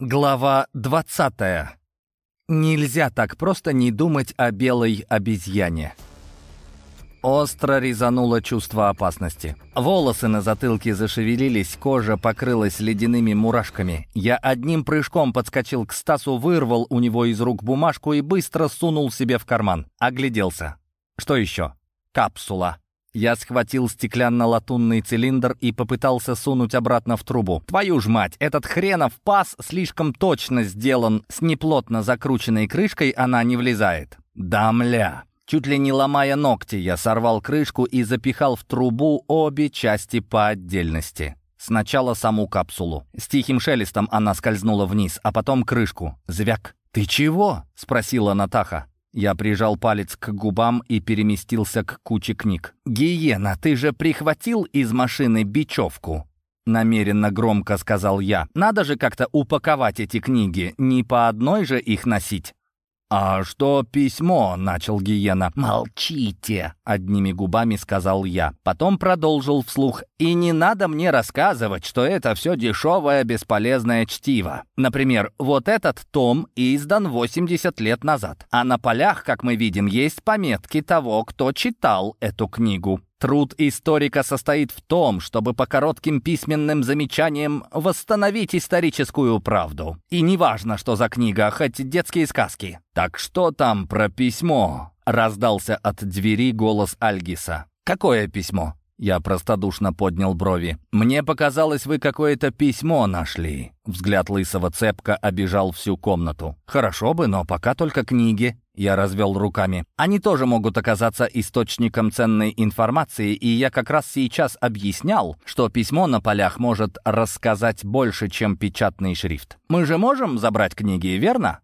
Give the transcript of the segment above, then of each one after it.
Глава 20. Нельзя так просто не думать о белой обезьяне. Остро резануло чувство опасности. Волосы на затылке зашевелились, кожа покрылась ледяными мурашками. Я одним прыжком подскочил к Стасу, вырвал у него из рук бумажку и быстро сунул себе в карман. Огляделся. Что еще? Капсула. Я схватил стеклянно-латунный цилиндр и попытался сунуть обратно в трубу. Твою ж мать, этот хренов паз слишком точно сделан. С неплотно закрученной крышкой она не влезает. Да мля. Чуть ли не ломая ногти, я сорвал крышку и запихал в трубу обе части по отдельности. Сначала саму капсулу. С тихим шелестом она скользнула вниз, а потом крышку. Звяк. «Ты чего?» — спросила Натаха. Я прижал палец к губам и переместился к куче книг. «Гиена, ты же прихватил из машины бечевку?» Намеренно громко сказал я. «Надо же как-то упаковать эти книги, не по одной же их носить». «А что письмо?» — начал Гиена. «Молчите!» — одними губами сказал я. Потом продолжил вслух. «И не надо мне рассказывать, что это все дешевое, бесполезное чтиво. Например, вот этот том издан 80 лет назад. А на полях, как мы видим, есть пометки того, кто читал эту книгу. Труд историка состоит в том, чтобы по коротким письменным замечаниям восстановить историческую правду. И неважно, что за книга, хоть детские сказки. «Так что там про письмо?» — раздался от двери голос Альгиса. «Какое письмо?» Я простодушно поднял брови. «Мне показалось, вы какое-то письмо нашли». Взгляд лысого цепка обижал всю комнату. «Хорошо бы, но пока только книги». Я развел руками. «Они тоже могут оказаться источником ценной информации, и я как раз сейчас объяснял, что письмо на полях может рассказать больше, чем печатный шрифт. Мы же можем забрать книги, верно?»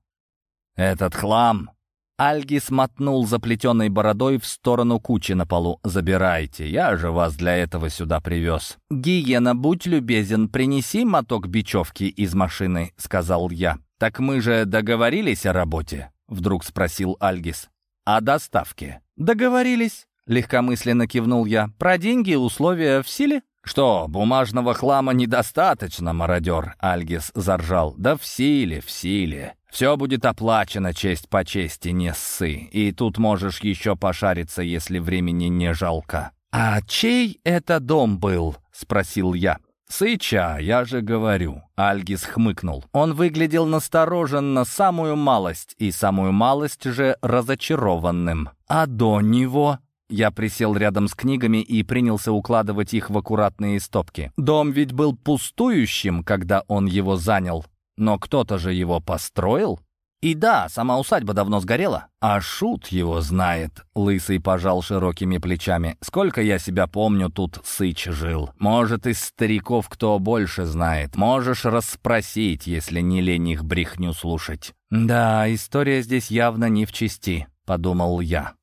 «Этот хлам!» Альги смотнул заплетенной бородой в сторону кучи на полу. «Забирайте, я же вас для этого сюда привез». «Гиена, будь любезен, принеси моток бечевки из машины», — сказал я. «Так мы же договорились о работе?» — вдруг спросил Альгис. «О доставке». «Договорились», — легкомысленно кивнул я. «Про деньги условия в силе?» «Что, бумажного хлама недостаточно, мародер?» — Альгис заржал. «Да в силе, в силе. Все будет оплачено честь по чести, не ссы. И тут можешь еще пошариться, если времени не жалко». «А чей это дом был?» — спросил я. «Сыча, я же говорю», — Альгис хмыкнул. Он выглядел настороженно самую малость, и самую малость же разочарованным. «А до него?» Я присел рядом с книгами и принялся укладывать их в аккуратные стопки. Дом ведь был пустующим, когда он его занял. Но кто-то же его построил? И да, сама усадьба давно сгорела. А шут его знает. Лысый пожал широкими плечами. Сколько я себя помню, тут Сыч жил. Может, из стариков кто больше знает. Можешь расспросить, если не лень их брехню слушать. Да, история здесь явно не в чести, подумал я.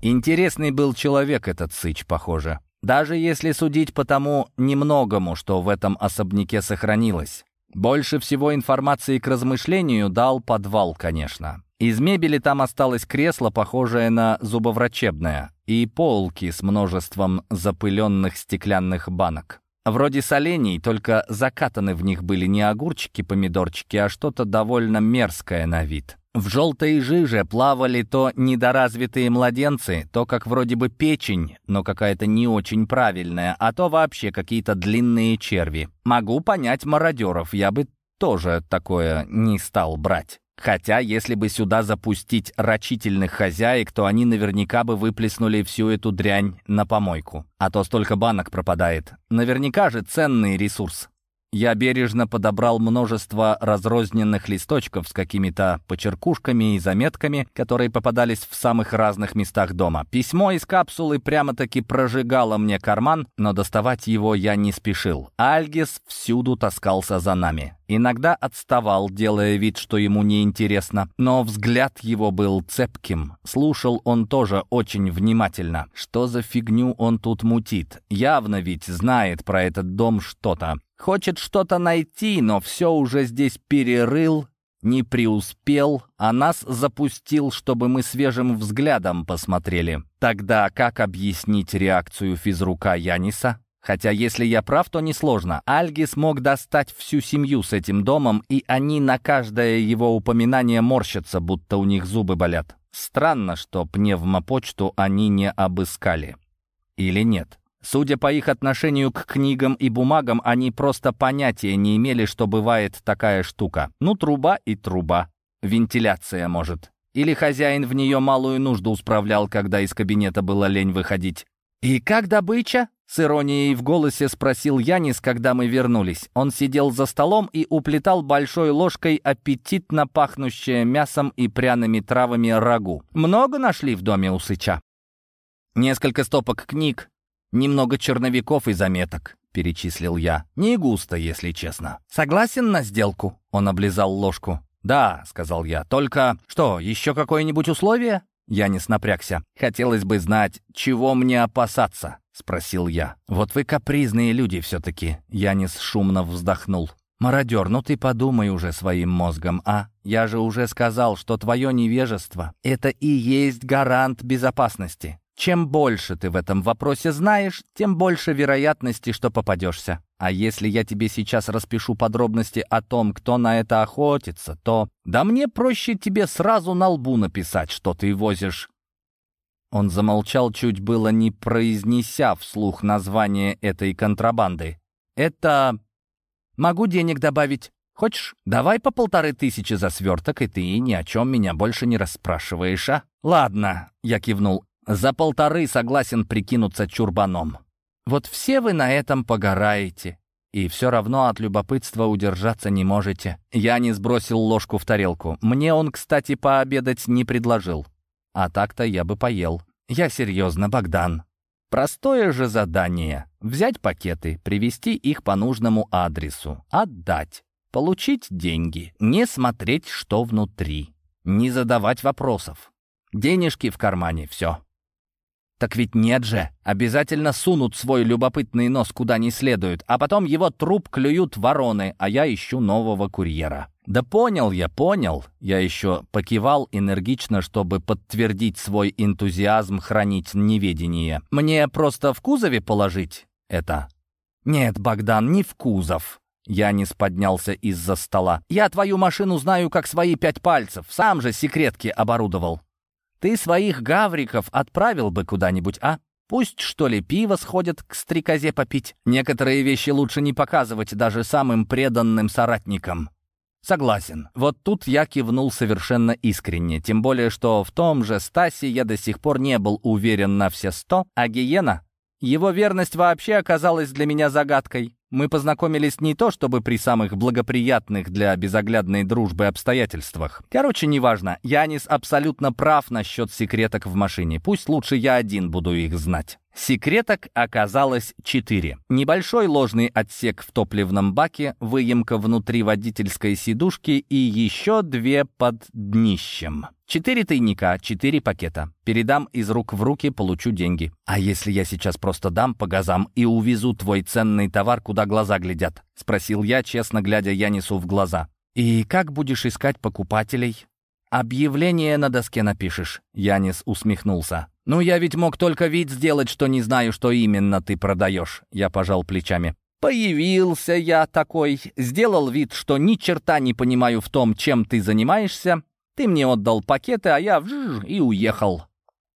Интересный был человек этот Сыч, похоже. Даже если судить по тому немногому, что в этом особняке сохранилось. Больше всего информации к размышлению дал подвал, конечно. Из мебели там осталось кресло, похожее на зубоврачебное, и полки с множеством запыленных стеклянных банок. Вроде солений, только закатаны в них были не огурчики, помидорчики, а что-то довольно мерзкое на вид. В желтой жиже плавали то недоразвитые младенцы, то как вроде бы печень, но какая-то не очень правильная, а то вообще какие-то длинные черви. Могу понять мародеров, я бы тоже такое не стал брать. Хотя, если бы сюда запустить рачительных хозяек, то они наверняка бы выплеснули всю эту дрянь на помойку. А то столько банок пропадает. Наверняка же ценный ресурс. Я бережно подобрал множество разрозненных листочков с какими-то почеркушками и заметками, которые попадались в самых разных местах дома. Письмо из капсулы прямо-таки прожигало мне карман, но доставать его я не спешил. Альгис всюду таскался за нами. Иногда отставал, делая вид, что ему неинтересно, но взгляд его был цепким. Слушал он тоже очень внимательно. Что за фигню он тут мутит? Явно ведь знает про этот дом что-то. Хочет что-то найти, но все уже здесь перерыл, не преуспел, а нас запустил, чтобы мы свежим взглядом посмотрели. Тогда как объяснить реакцию физрука Яниса? Хотя, если я прав, то несложно. Альги смог достать всю семью с этим домом, и они на каждое его упоминание морщатся, будто у них зубы болят. Странно, что пневмопочту они не обыскали. Или нет? Судя по их отношению к книгам и бумагам, они просто понятия не имели, что бывает такая штука. Ну, труба и труба. Вентиляция, может. Или хозяин в нее малую нужду справлял, когда из кабинета было лень выходить. «И как добыча?» — с иронией в голосе спросил Янис, когда мы вернулись. Он сидел за столом и уплетал большой ложкой аппетитно пахнущее мясом и пряными травами рагу. «Много нашли в доме у Сыча?» «Несколько стопок книг, немного черновиков и заметок», — перечислил я. «Не густо, если честно». «Согласен на сделку?» — он облизал ложку. «Да», — сказал я, — «только... Что, еще какое-нибудь условие?» Янис напрягся. «Хотелось бы знать, чего мне опасаться?» — спросил я. «Вот вы капризные люди все-таки», — Янис шумно вздохнул. «Мародер, ну ты подумай уже своим мозгом, а? Я же уже сказал, что твое невежество — это и есть гарант безопасности. Чем больше ты в этом вопросе знаешь, тем больше вероятности, что попадешься. А если я тебе сейчас распишу подробности о том, кто на это охотится, то... Да мне проще тебе сразу на лбу написать, что ты возишь. Он замолчал, чуть было не произнеся вслух название этой контрабанды. «Это... могу денег добавить. Хочешь? Давай по полторы тысячи за сверток, и ты ни о чем меня больше не расспрашиваешь, а?» «Ладно», — я кивнул. За полторы согласен прикинуться чурбаном. Вот все вы на этом погораете. И все равно от любопытства удержаться не можете. Я не сбросил ложку в тарелку. Мне он, кстати, пообедать не предложил. А так-то я бы поел. Я серьезно, Богдан. Простое же задание. Взять пакеты, привезти их по нужному адресу, отдать, получить деньги, не смотреть, что внутри, не задавать вопросов. Денежки в кармане, все. Так ведь нет же. Обязательно сунут свой любопытный нос куда не следует, а потом его труп клюют вороны, а я ищу нового курьера. Да понял я, понял. Я еще покивал энергично, чтобы подтвердить свой энтузиазм хранить неведение. Мне просто в кузове положить это? Нет, Богдан, не в кузов. Янис поднялся из-за стола. «Я твою машину знаю как свои пять пальцев. Сам же секретки оборудовал. Ты своих гавриков отправил бы куда-нибудь, а? Пусть, что ли, пиво сходят к стрекозе попить. Некоторые вещи лучше не показывать даже самым преданным соратникам. Согласен. Вот тут я кивнул совершенно искренне. Тем более, что в том же Стасе я до сих пор не был уверен на все сто, а Гиена... Его верность вообще оказалась для меня загадкой. Мы познакомились не то, чтобы при самых благоприятных для безоглядной дружбы обстоятельствах. Короче, неважно, Янис абсолютно прав насчет секреток в машине. Пусть лучше я один буду их знать. Секреток оказалось четыре. Небольшой ложный отсек в топливном баке, выемка внутри водительской сидушки и еще две под днищем. Четыре тайника, четыре пакета. Передам из рук в руки, получу деньги. А если я сейчас просто дам по газам и увезу твой ценный товар, куда глаза глядят? Спросил я, честно глядя Янису в глаза. И как будешь искать покупателей? «Объявление на доске напишешь», — Янис усмехнулся. «Ну, я ведь мог только вид сделать, что не знаю, что именно ты продаешь», — я пожал плечами. «Появился я такой, сделал вид, что ни черта не понимаю в том, чем ты занимаешься. Ты мне отдал пакеты, а я вжж и уехал».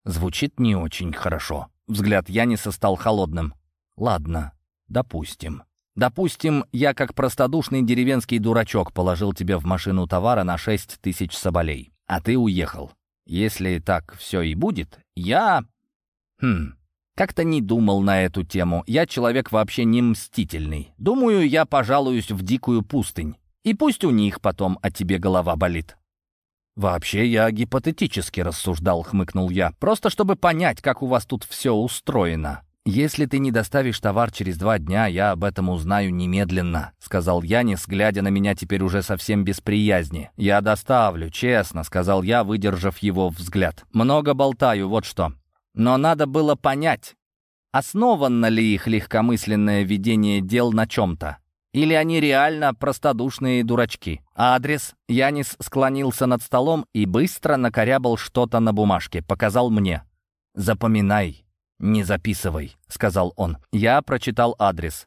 Звучит не очень хорошо. Взгляд Яниса стал холодным. «Ладно, допустим». Допустим, я как простодушный деревенский дурачок положил тебе в машину товара на шесть тысяч соболей, а ты уехал. Если так все и будет, я... Хм... Как-то не думал на эту тему. Я человек вообще не мстительный. Думаю, я пожалуюсь в дикую пустынь. И пусть у них потом о тебе голова болит. «Вообще я гипотетически рассуждал», — хмыкнул я. «Просто чтобы понять, как у вас тут все устроено. «Если ты не доставишь товар через два дня, я об этом узнаю немедленно», — сказал Янис, глядя на меня теперь уже совсем без приязни. «Я доставлю, честно», — сказал я, выдержав его взгляд. «Много болтаю, вот что. Но надо было понять, основано ли их легкомысленное ведение дел на чем-то. Или они реально простодушные дурачки. А адрес? Янис склонился над столом и быстро накорябал что-то на бумажке, показал мне. «Запоминай, «Не записывай», — сказал он. Я прочитал адрес.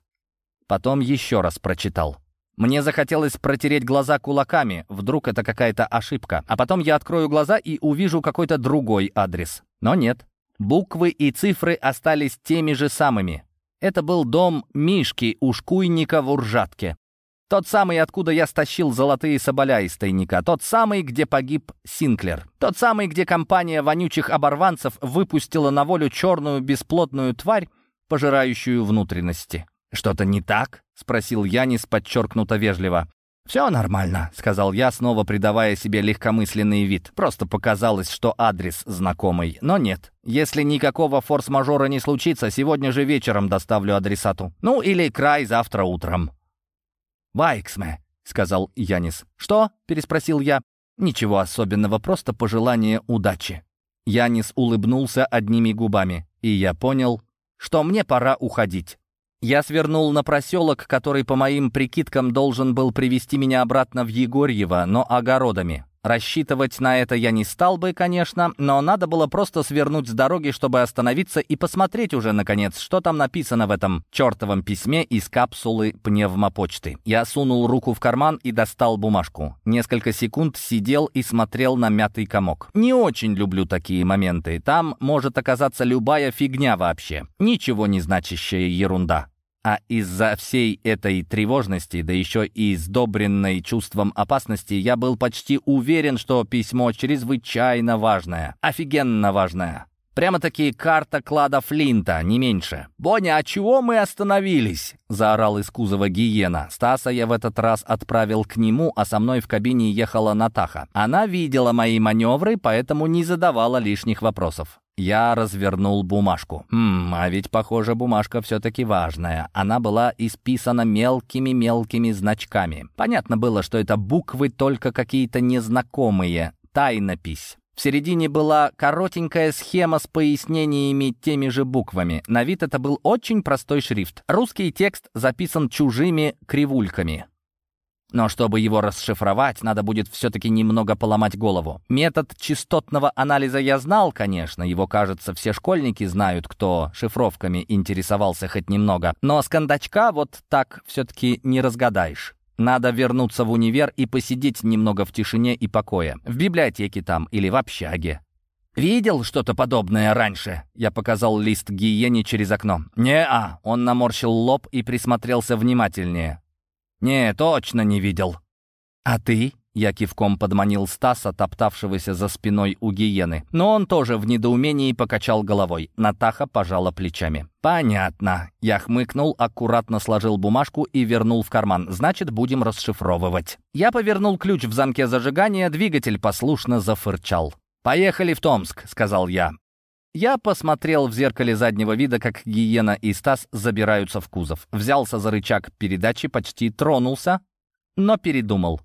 Потом еще раз прочитал. Мне захотелось протереть глаза кулаками, вдруг это какая-то ошибка. А потом я открою глаза и увижу какой-то другой адрес. Но нет. Буквы и цифры остались теми же самыми. Это был дом Мишки у шкуйника в Уржатке. Тот самый, откуда я стащил золотые соболя из тайника. Тот самый, где погиб Синклер. Тот самый, где компания вонючих оборванцев выпустила на волю черную бесплотную тварь, пожирающую внутренности. «Что-то не так?» — спросил Янис подчеркнуто вежливо. «Все нормально», — сказал я, снова придавая себе легкомысленный вид. Просто показалось, что адрес знакомый. Но нет. Если никакого форс-мажора не случится, сегодня же вечером доставлю адресату. Ну, или край завтра утром. «Вайксме», — сказал Янис. «Что?» — переспросил я. «Ничего особенного, просто пожелание удачи». Янис улыбнулся одними губами, и я понял, что мне пора уходить. Я свернул на проселок, который, по моим прикидкам, должен был привести меня обратно в Егорьево, но огородами. Рассчитывать на это я не стал бы, конечно, но надо было просто свернуть с дороги, чтобы остановиться и посмотреть уже, наконец, что там написано в этом чертовом письме из капсулы пневмопочты. Я сунул руку в карман и достал бумажку. Несколько секунд сидел и смотрел на мятый комок. Не очень люблю такие моменты. Там может оказаться любая фигня вообще. Ничего не значащая ерунда. А из-за всей этой тревожности, да еще и сдобренной чувством опасности, я был почти уверен, что письмо чрезвычайно важное, офигенно важное. Прямо-таки карта клада Флинта, не меньше. «Боня, а чего мы остановились?» — заорал из кузова гиена. Стаса я в этот раз отправил к нему, а со мной в кабине ехала Натаха. Она видела мои маневры, поэтому не задавала лишних вопросов. Я развернул бумажку. Хм, а ведь, похоже, бумажка все-таки важная. Она была исписана мелкими-мелкими значками. Понятно было, что это буквы только какие-то незнакомые. Тайнопись. В середине была коротенькая схема с пояснениями теми же буквами. На вид это был очень простой шрифт. Русский текст записан чужими кривульками. Но чтобы его расшифровать, надо будет все-таки немного поломать голову. Метод частотного анализа я знал, конечно, его, кажется, все школьники знают, кто шифровками интересовался хоть немного. Но с кондачка вот так все-таки не разгадаешь. Надо вернуться в универ и посидеть немного в тишине и покое. В библиотеке там или в общаге. «Видел что-то подобное раньше?» Я показал лист гиене через окно. «Не-а». Он наморщил лоб и присмотрелся внимательнее. «Не, точно не видел». «А ты?» — я кивком подманил Стаса, топтавшегося за спиной у гиены. Но он тоже в недоумении покачал головой. Натаха пожала плечами. «Понятно». Я хмыкнул, аккуратно сложил бумажку и вернул в карман. «Значит, будем расшифровывать». Я повернул ключ в замке зажигания, двигатель послушно зафырчал. «Поехали в Томск», — сказал я. Я посмотрел в зеркале заднего вида, как Гиена и Стас забираются в кузов. Взялся за рычаг передачи, почти тронулся, но передумал.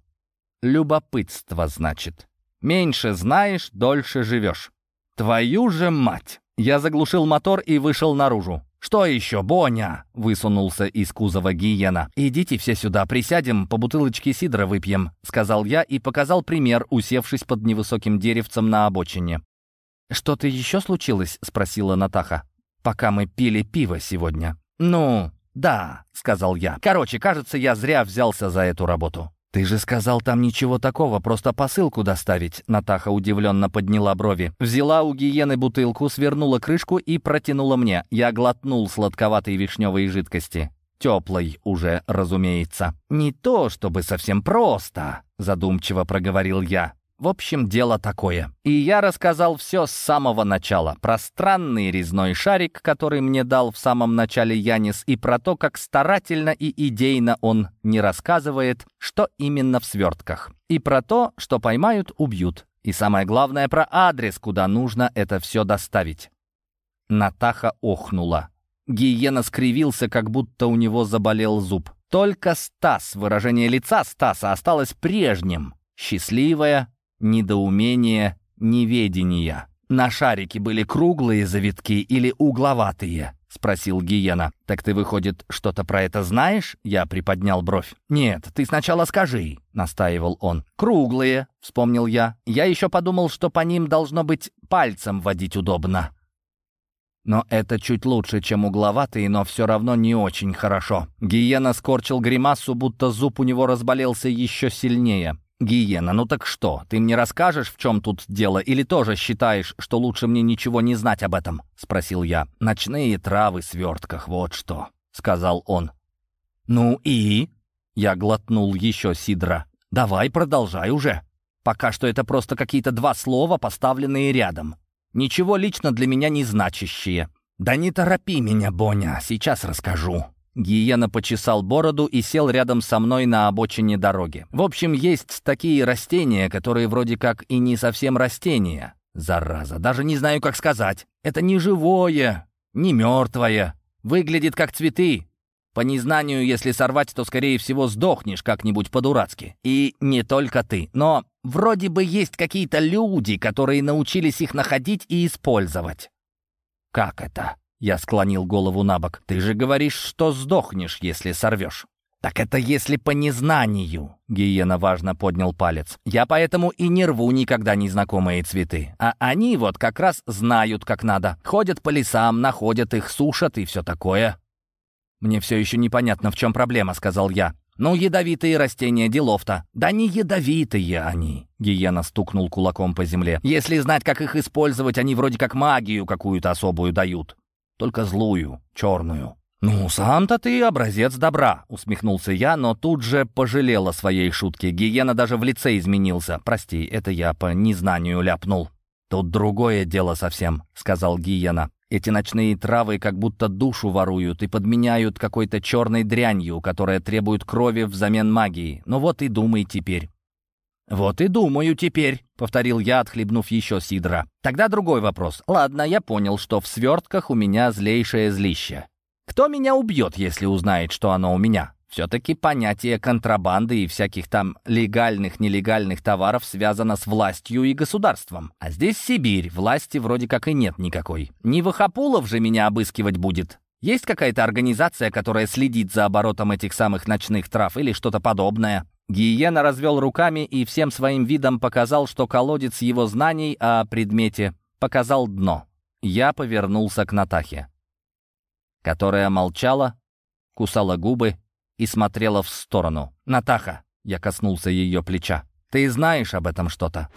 Любопытство, значит. Меньше знаешь, дольше живешь. Твою же мать! Я заглушил мотор и вышел наружу. «Что еще, Боня?» — высунулся из кузова гиена. «Идите все сюда, присядем, по бутылочке сидра выпьем», — сказал я и показал пример, усевшись под невысоким деревцем на обочине. «Что-то еще случилось?» — спросила Натаха. «Пока мы пили пиво сегодня». «Ну, да», — сказал я. «Короче, кажется, я зря взялся за эту работу». «Ты же сказал, там ничего такого, просто посылку доставить». Натаха удивленно подняла брови. Взяла у гиены бутылку, свернула крышку и протянула мне. Я глотнул сладковатой вишневой жидкости. Теплой уже, разумеется. «Не то, чтобы совсем просто», — задумчиво проговорил я. В общем, дело такое. И я рассказал все с самого начала. Про странный резной шарик, который мне дал в самом начале Янис, и про то, как старательно и идейно он не рассказывает, что именно в свертках. И про то, что поймают, убьют. И самое главное, про адрес, куда нужно это все доставить. Натаха охнула. Гиена скривился, как будто у него заболел зуб. Только Стас, выражение лица Стаса осталось прежним. Счастливая, недоумение, неведения. «На шарике были круглые завитки или угловатые?» — спросил Гиена. «Так ты, выходит, что-то про это знаешь?» Я приподнял бровь. «Нет, ты сначала скажи», — настаивал он. «Круглые», — вспомнил я. «Я еще подумал, что по ним должно быть пальцем водить удобно». Но это чуть лучше, чем угловатый, но все равно не очень хорошо. Гиена скорчил гримасу, будто зуб у него разболелся еще сильнее. «Гиена, ну так что, ты мне расскажешь, в чем тут дело, или тоже считаешь, что лучше мне ничего не знать об этом?» — спросил я. «Ночные травы в свертках, вот что», — сказал он. «Ну и?» — я глотнул еще сидра. «Давай, продолжай уже. Пока что это просто какие-то два слова, поставленные рядом. Ничего лично для меня не значащие». «Да не торопи меня, Боня, сейчас расскажу», Гиена почесал бороду и сел рядом со мной на обочине дороги. В общем, есть такие растения, которые вроде как и не совсем растения. Зараза, даже не знаю, как сказать. Это не живое, не мертвое. Выглядит как цветы. По незнанию, если сорвать, то, скорее всего, сдохнешь как-нибудь по-дурацки. И не только ты. Но вроде бы есть какие-то люди, которые научились их находить и использовать. Как это? Я склонил голову на бок. «Ты же говоришь, что сдохнешь, если сорвешь». «Так это если по незнанию», — Гиена важно поднял палец. «Я поэтому и не рву никогда незнакомые цветы. А они вот как раз знают, как надо. Ходят по лесам, находят их, сушат и все такое». «Мне все еще непонятно, в чем проблема», — сказал я. «Ну, ядовитые растения, делов-то». «Да не ядовитые они», — Гиена стукнул кулаком по земле. «Если знать, как их использовать, они вроде как магию какую-то особую дают только злую, черную. «Ну, сам-то ты образец добра», — усмехнулся я, но тут же пожалел о своей шутке. Гиена даже в лице изменился. «Прости, это я по незнанию ляпнул». «Тут другое дело совсем», — сказал Гиена. «Эти ночные травы как будто душу воруют и подменяют какой-то черной дрянью, которая требует крови взамен магии. Ну вот и думай теперь». «Вот и думаю теперь», — повторил я, отхлебнув еще сидра. «Тогда другой вопрос. Ладно, я понял, что в свертках у меня злейшее злище. Кто меня убьет, если узнает, что оно у меня?» Все-таки понятие контрабанды и всяких там легальных-нелегальных товаров связано с властью и государством. А здесь Сибирь, власти вроде как и нет никакой. Не Вахапулов же меня обыскивать будет. Есть какая-то организация, которая следит за оборотом этих самых ночных трав или что-то подобное? Гиена развел руками и всем своим видом показал, что колодец его знаний о предмете показал дно. Я повернулся к Натахе, которая молчала, кусала губы и смотрела в сторону. «Натаха!» — я коснулся ее плеча. «Ты знаешь об этом что-то?»